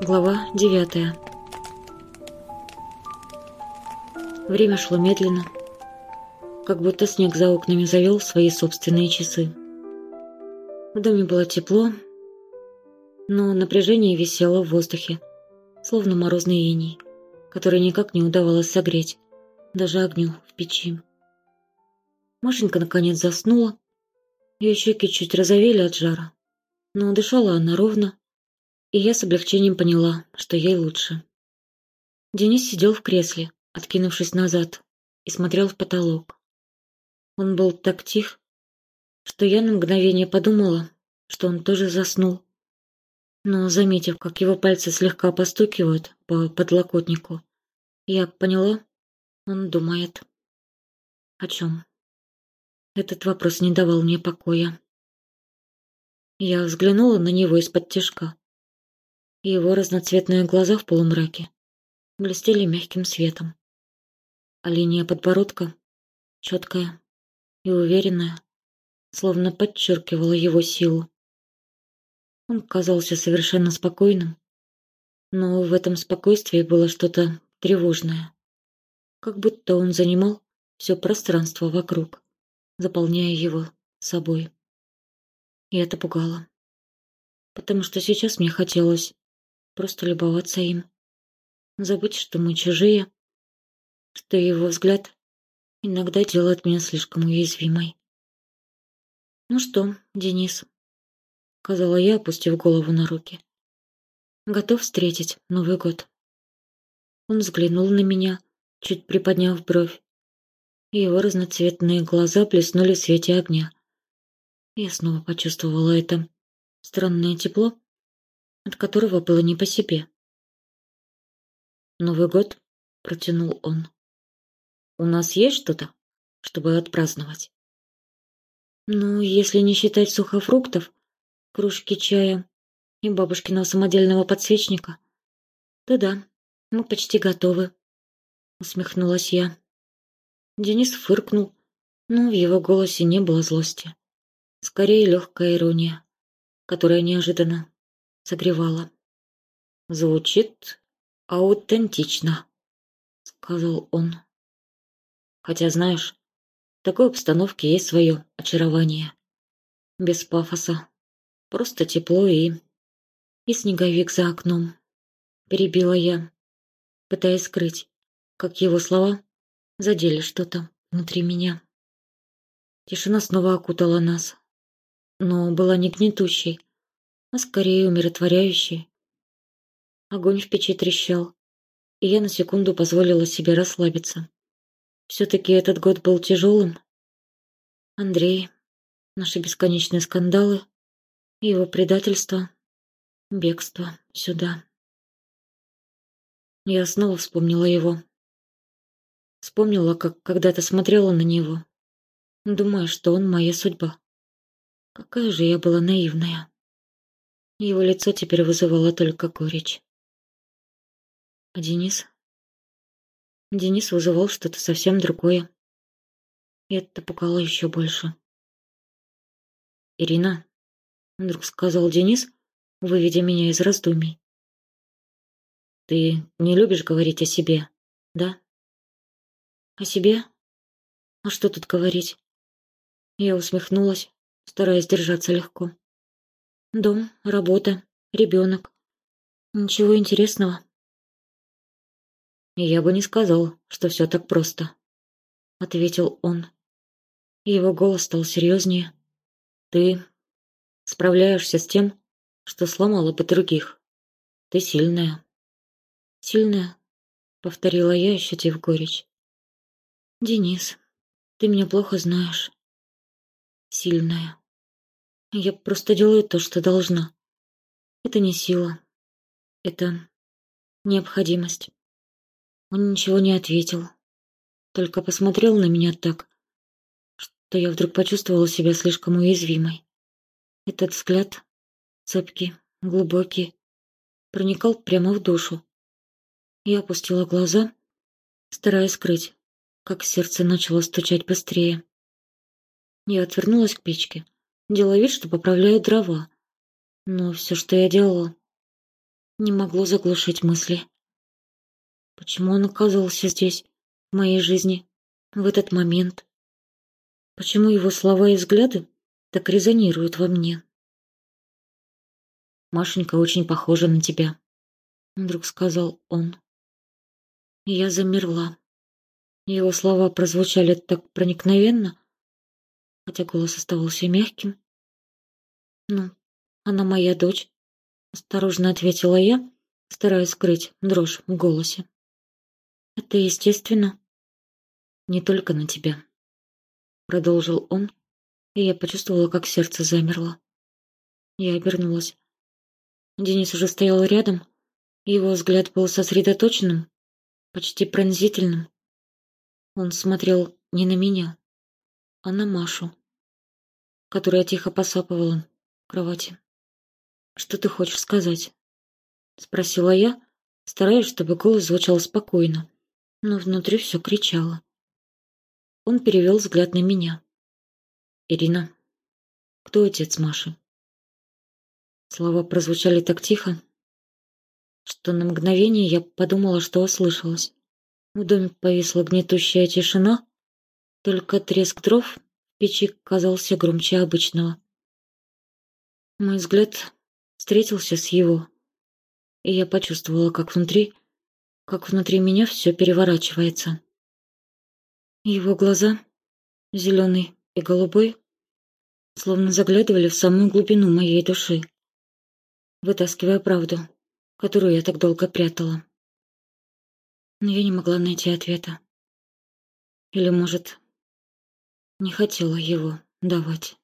Глава девятая Время шло медленно, как будто снег за окнами завел свои собственные часы. В доме было тепло, но напряжение висело в воздухе, словно морозный иней, который никак не удавалось согреть, даже огню в печи. Машенька наконец заснула, ее щеки чуть розовели от жара, но дышала она ровно, и я с облегчением поняла, что ей лучше. Денис сидел в кресле, откинувшись назад, и смотрел в потолок. Он был так тих, что я на мгновение подумала, что он тоже заснул. Но, заметив, как его пальцы слегка постукивают по подлокотнику, я поняла, он думает. О чем? Этот вопрос не давал мне покоя. Я взглянула на него из-под тяжка и его разноцветные глаза в полумраке блестели мягким светом. А линия подбородка, четкая и уверенная, словно подчеркивала его силу. Он казался совершенно спокойным, но в этом спокойствии было что-то тревожное, как будто он занимал все пространство вокруг, заполняя его собой. И это пугало, потому что сейчас мне хотелось просто любоваться им. Забыть, что мы чужие, что его взгляд иногда делает меня слишком уязвимой. «Ну что, Денис?» — сказала я, опустив голову на руки. «Готов встретить Новый год?» Он взглянул на меня, чуть приподняв бровь, его разноцветные глаза блеснули в свете огня. Я снова почувствовала это странное тепло, от которого было не по себе. «Новый год?» — протянул он. «У нас есть что-то, чтобы отпраздновать?» «Ну, если не считать сухофруктов, кружки чая и бабушкиного самодельного подсвечника, то да, мы почти готовы», — усмехнулась я. Денис фыркнул, но в его голосе не было злости. Скорее легкая ирония, которая неожиданно согревала. «Звучит аутентично», — сказал он. «Хотя, знаешь, в такой обстановке есть свое очарование. Без пафоса. Просто тепло и... И снеговик за окном. Перебила я, пытаясь скрыть, как его слова задели что-то внутри меня. Тишина снова окутала нас, но была не гнетущей, а скорее умиротворяющий. Огонь в печи трещал, и я на секунду позволила себе расслабиться. Все-таки этот год был тяжелым. Андрей, наши бесконечные скандалы, его предательство, бегство сюда. Я снова вспомнила его. Вспомнила, как когда-то смотрела на него, думая, что он моя судьба. Какая же я была наивная. Его лицо теперь вызывало только горечь. А Денис? Денис вызывал что-то совсем другое. И это пугало еще больше. «Ирина», — вдруг сказал Денис, выведя меня из раздумий. «Ты не любишь говорить о себе, да?» «О себе? А что тут говорить?» Я усмехнулась, стараясь держаться легко. Дом, работа, ребенок. Ничего интересного. Я бы не сказал, что все так просто, ответил он. Его голос стал серьезнее. Ты справляешься с тем, что сломала бы других. Ты сильная. Сильная, повторила я, ощутив горечь. Денис, ты меня плохо знаешь. Сильная. Я просто делаю то, что должна. Это не сила. Это необходимость. Он ничего не ответил. Только посмотрел на меня так, что я вдруг почувствовала себя слишком уязвимой. Этот взгляд, цепкий, глубокий, проникал прямо в душу. Я опустила глаза, стараясь скрыть, как сердце начало стучать быстрее. Я отвернулась к печке, делая вид, что поправляю дрова. Но все, что я делала, не могло заглушить мысли. Почему он оказался здесь, в моей жизни, в этот момент? Почему его слова и взгляды так резонируют во мне? «Машенька очень похожа на тебя», — вдруг сказал он. Я замерла. Его слова прозвучали так проникновенно, хотя голос оставался мягким. «Ну, она моя дочь», — осторожно ответила я, стараясь скрыть дрожь в голосе. «Это естественно». «Не только на тебя», продолжил он, и я почувствовала, как сердце замерло. Я обернулась. Денис уже стоял рядом, его взгляд был сосредоточенным, почти пронзительным. Он смотрел не на меня, а на Машу, которая тихо посапывала в кровати. «Что ты хочешь сказать?» — спросила я, стараясь, чтобы голос звучал спокойно, но внутри все кричало. Он перевел взгляд на меня. «Ирина, кто отец Маши?» Слова прозвучали так тихо, что на мгновение я подумала, что ослышалась. В доме повисла гнетущая тишина, только треск дров печи казался громче обычного. Мой взгляд встретился с его, и я почувствовала, как внутри, как внутри меня все переворачивается. Его глаза, зеленый и голубой, словно заглядывали в самую глубину моей души, вытаскивая правду, которую я так долго прятала. Но я не могла найти ответа. Или, может, не хотела его давать.